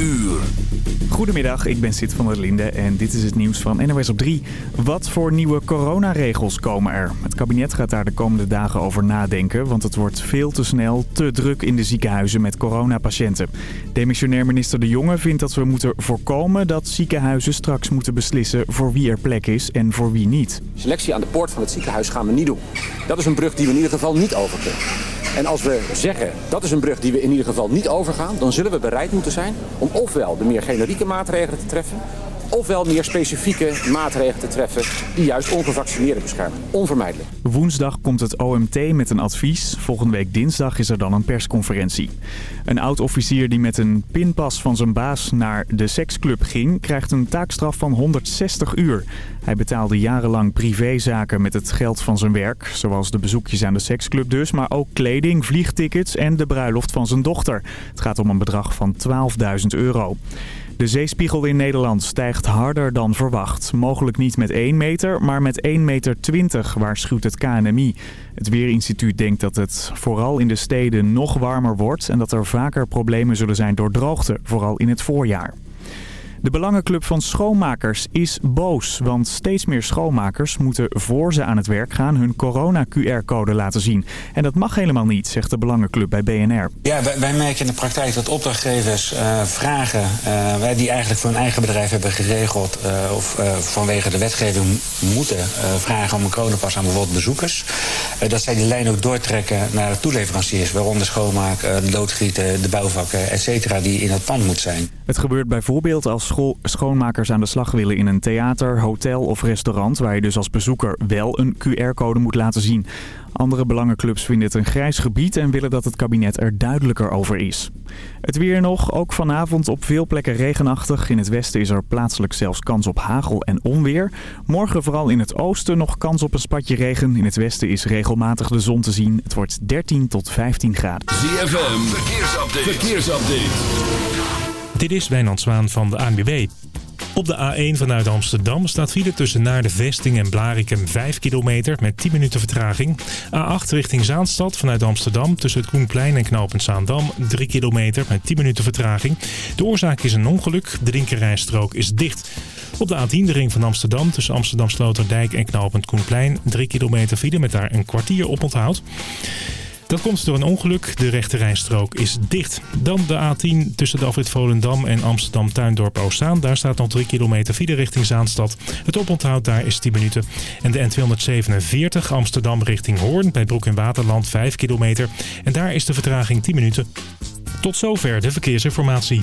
uur. Goedemiddag, ik ben Sid van der Linde en dit is het nieuws van NOS op 3. Wat voor nieuwe coronaregels komen er? Het kabinet gaat daar de komende dagen over nadenken... want het wordt veel te snel te druk in de ziekenhuizen met coronapatiënten. Demissionair minister De Jonge vindt dat we moeten voorkomen... dat ziekenhuizen straks moeten beslissen voor wie er plek is en voor wie niet. Selectie aan de poort van het ziekenhuis gaan we niet doen. Dat is een brug die we in ieder geval niet over kunnen. En als we zeggen dat is een brug die we in ieder geval niet overgaan, dan zullen we bereid moeten zijn om ofwel de meer generieke maatregelen te treffen, ofwel meer specifieke maatregelen te treffen die juist ongevaccineerden beschermen. Onvermijdelijk. Woensdag komt het OMT met een advies. Volgende week dinsdag is er dan een persconferentie. Een oud-officier die met een pinpas van zijn baas naar de seksclub ging... krijgt een taakstraf van 160 uur. Hij betaalde jarenlang privézaken met het geld van zijn werk. Zoals de bezoekjes aan de seksclub dus, maar ook kleding, vliegtickets en de bruiloft van zijn dochter. Het gaat om een bedrag van 12.000 euro. De zeespiegel in Nederland stijgt harder dan verwacht. Mogelijk niet met 1 meter, maar met 1,20 meter, waarschuwt het KNMI. Het Weerinstituut denkt dat het vooral in de steden nog warmer wordt... en dat er vaker problemen zullen zijn door droogte, vooral in het voorjaar. De Belangenclub van Schoonmakers is boos, want steeds meer schoonmakers moeten voor ze aan het werk gaan hun corona-QR-code laten zien. En dat mag helemaal niet, zegt de Belangenclub bij BNR. Ja, wij, wij merken in de praktijk dat opdrachtgevers uh, vragen uh, wij die eigenlijk voor hun eigen bedrijf hebben geregeld uh, of vanwege de wetgeving moeten vragen om een coronapas aan bijvoorbeeld bezoekers. dat zij die lijn ook doortrekken naar toeleveranciers, waaronder schoonmaak, de loodgieten, de bouwvakken, et cetera, die in het pand moeten zijn. Het gebeurt bijvoorbeeld als school schoonmakers aan de slag willen in een theater, hotel of restaurant... waar je dus als bezoeker wel een QR-code moet laten zien. Andere belangenclubs vinden het een grijs gebied en willen dat het kabinet er duidelijker over is. Het weer nog, ook vanavond op veel plekken regenachtig. In het westen is er plaatselijk zelfs kans op hagel en onweer. Morgen vooral in het oosten nog kans op een spatje regen. In het westen is regelmatig de zon te zien. Het wordt 13 tot 15 graden. ZFM, verkeersupdate. verkeersupdate. Dit is Wijnand Zwaan van de ANWB. Op de A1 vanuit Amsterdam staat file tussen naar de Vesting en Blarikum 5 kilometer met 10 minuten vertraging. A8 richting Zaanstad vanuit Amsterdam tussen het Koenplein en Knopend Zaandam 3 kilometer met 10 minuten vertraging. De oorzaak is een ongeluk, de linkerrijstrook is dicht. Op de A10 de ring van Amsterdam tussen Amsterdam Sloterdijk en Knopend Koenplein 3 kilometer file met daar een kwartier op onthoud. Dat komt door een ongeluk. De rechterrijstrook is dicht. Dan de A10 tussen de afrit Volendam en Amsterdam Tuindorp Oostzaan. Daar staat nog 3 kilometer file richting Zaanstad. Het oponthoud daar is 10 minuten. En de N247 Amsterdam richting Hoorn bij Broek en Waterland 5 kilometer. En daar is de vertraging 10 minuten. Tot zover de verkeersinformatie.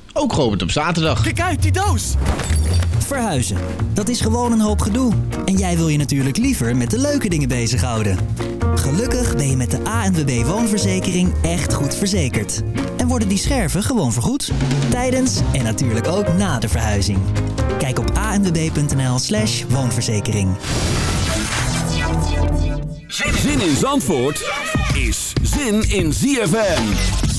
ook geopend op zaterdag. Kijk uit, die doos! Verhuizen, dat is gewoon een hoop gedoe. En jij wil je natuurlijk liever met de leuke dingen bezighouden. Gelukkig ben je met de ANWB Woonverzekering echt goed verzekerd. En worden die scherven gewoon vergoed. Tijdens en natuurlijk ook na de verhuizing. Kijk op anwb.nl slash woonverzekering. Zin in Zandvoort is zin in ZFM.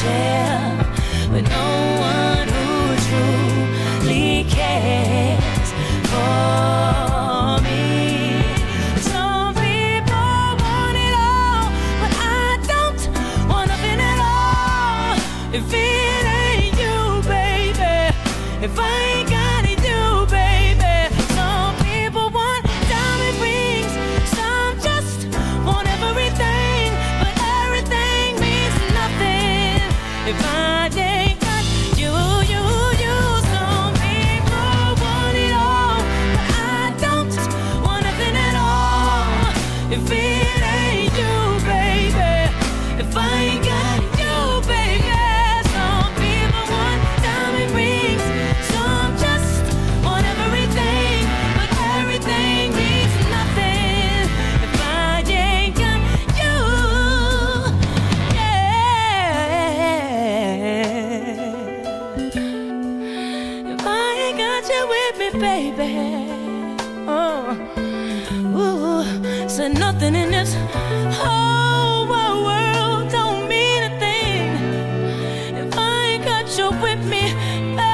share with no you with me.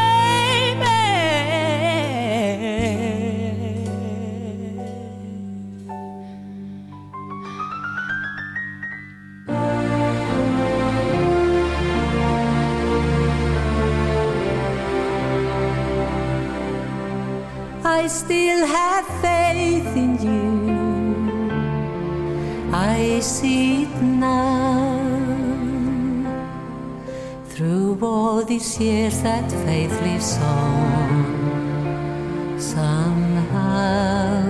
that faith lives on somehow.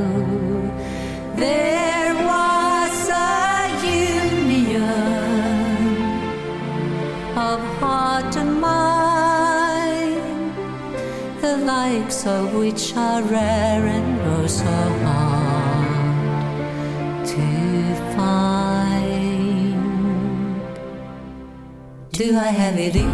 There was a union of heart and mind, the likes of which are rare and oh so hard to find. Do I have it in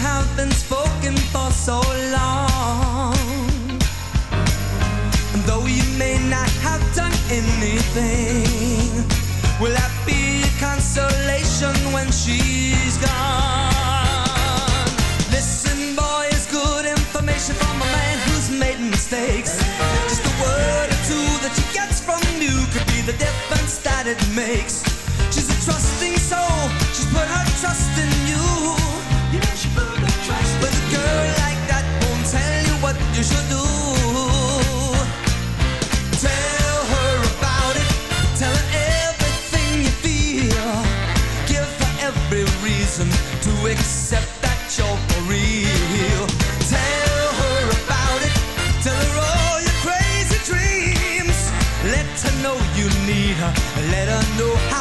have been spoken for so long. Though you may not have done anything, will that be consolation when she's gone? Listen, boy, it's good information from a man who's made mistakes. Just a word or two that she gets from you could be the difference that it makes. Let her know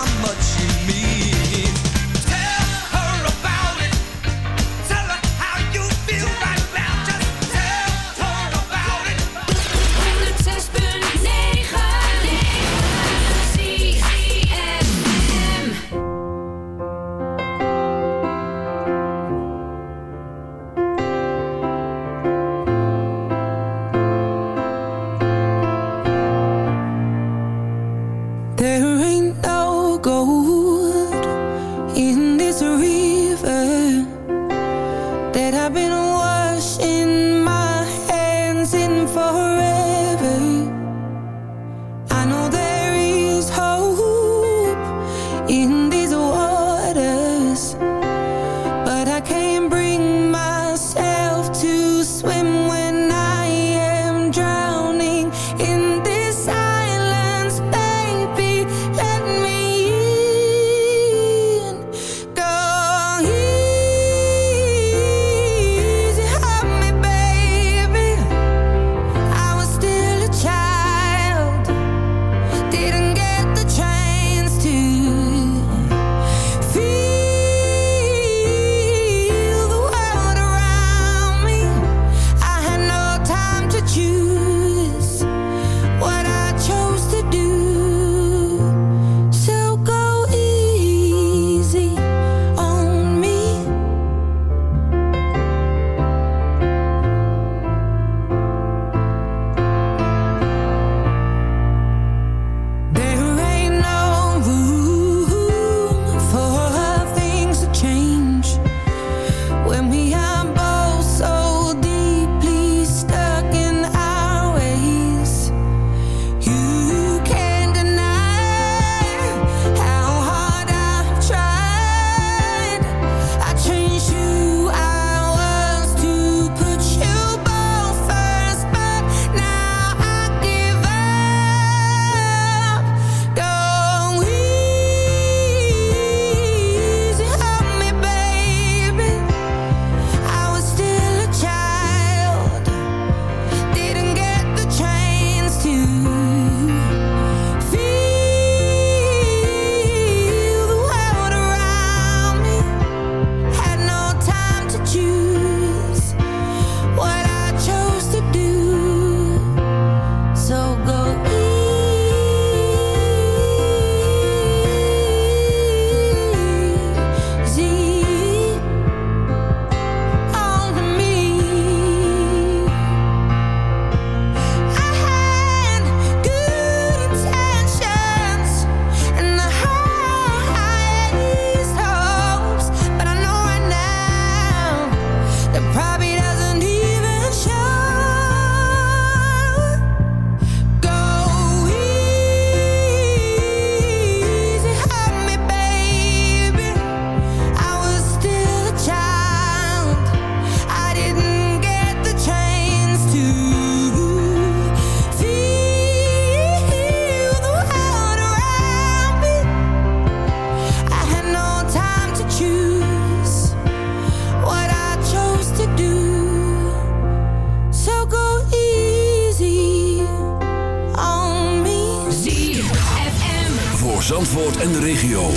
Zandvoort en de regio.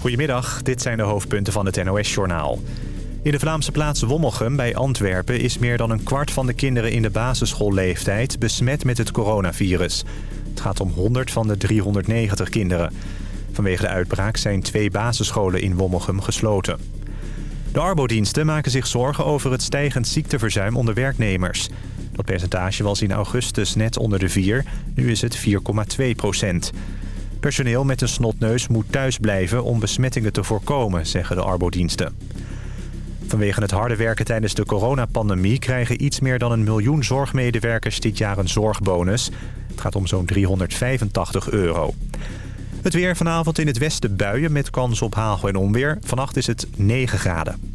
Goedemiddag, dit zijn de hoofdpunten van het NOS-journaal. In de Vlaamse plaats Wommelgem bij Antwerpen is meer dan een kwart van de kinderen in de basisschoolleeftijd besmet met het coronavirus. Het gaat om 100 van de 390 kinderen. Vanwege de uitbraak zijn twee basisscholen in Wommelgem gesloten. De arbodiensten maken zich zorgen over het stijgend ziekteverzuim onder werknemers. Dat percentage was in augustus net onder de 4, nu is het 4,2 procent. Personeel met een snotneus moet thuis blijven om besmettingen te voorkomen, zeggen de arbodiensten. Vanwege het harde werken tijdens de coronapandemie... krijgen iets meer dan een miljoen zorgmedewerkers dit jaar een zorgbonus. Het gaat om zo'n 385 euro. Het weer vanavond in het westen buien met kans op hagel en onweer. Vannacht is het 9 graden.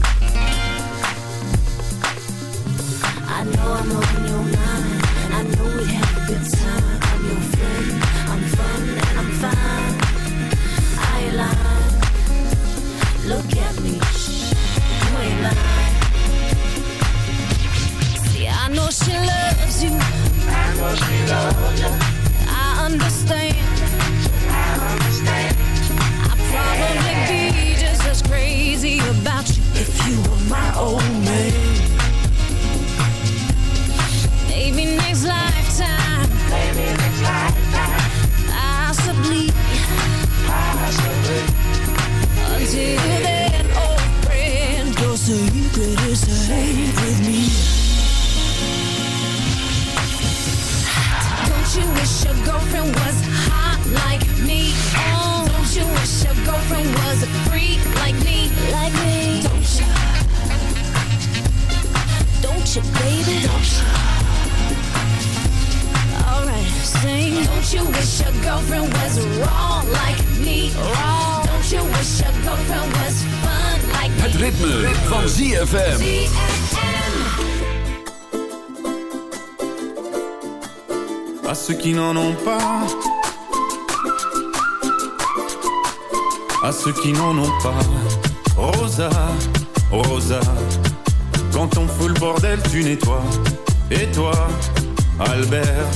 Like me? Het ritme, van ceux qui n'en ont pas. À ceux qui n'en ont pas. Rosa, Rosa, quand on fout le bordel, tu nettoies. Et toi, Albert,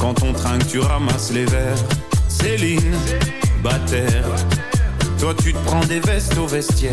quand on trinque, tu ramasses les verres. Céline, Bataire, toi tu te prends des vestes au vestiaire.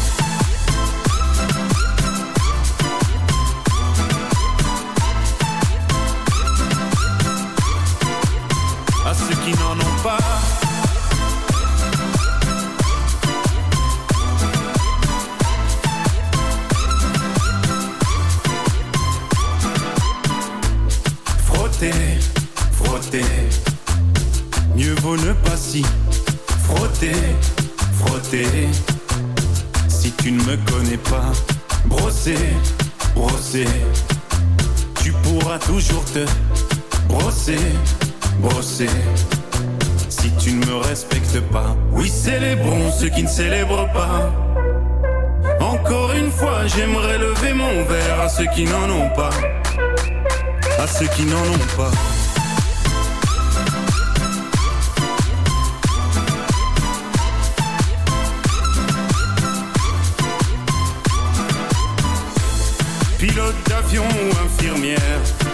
Toujours te brosser, brosser. Si tu ne me respectes pas, oui, célébrons ceux qui ne célèbrent pas. Encore une fois, j'aimerais lever mon verre à ceux qui n'en ont pas. À ceux qui n'en ont pas. Pilote d'avion ou infirmière,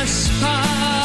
us part.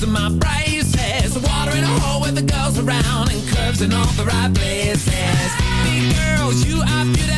losing my braces. Water in a hole with the girls around and curves in all the right places. Big girls, you are beautiful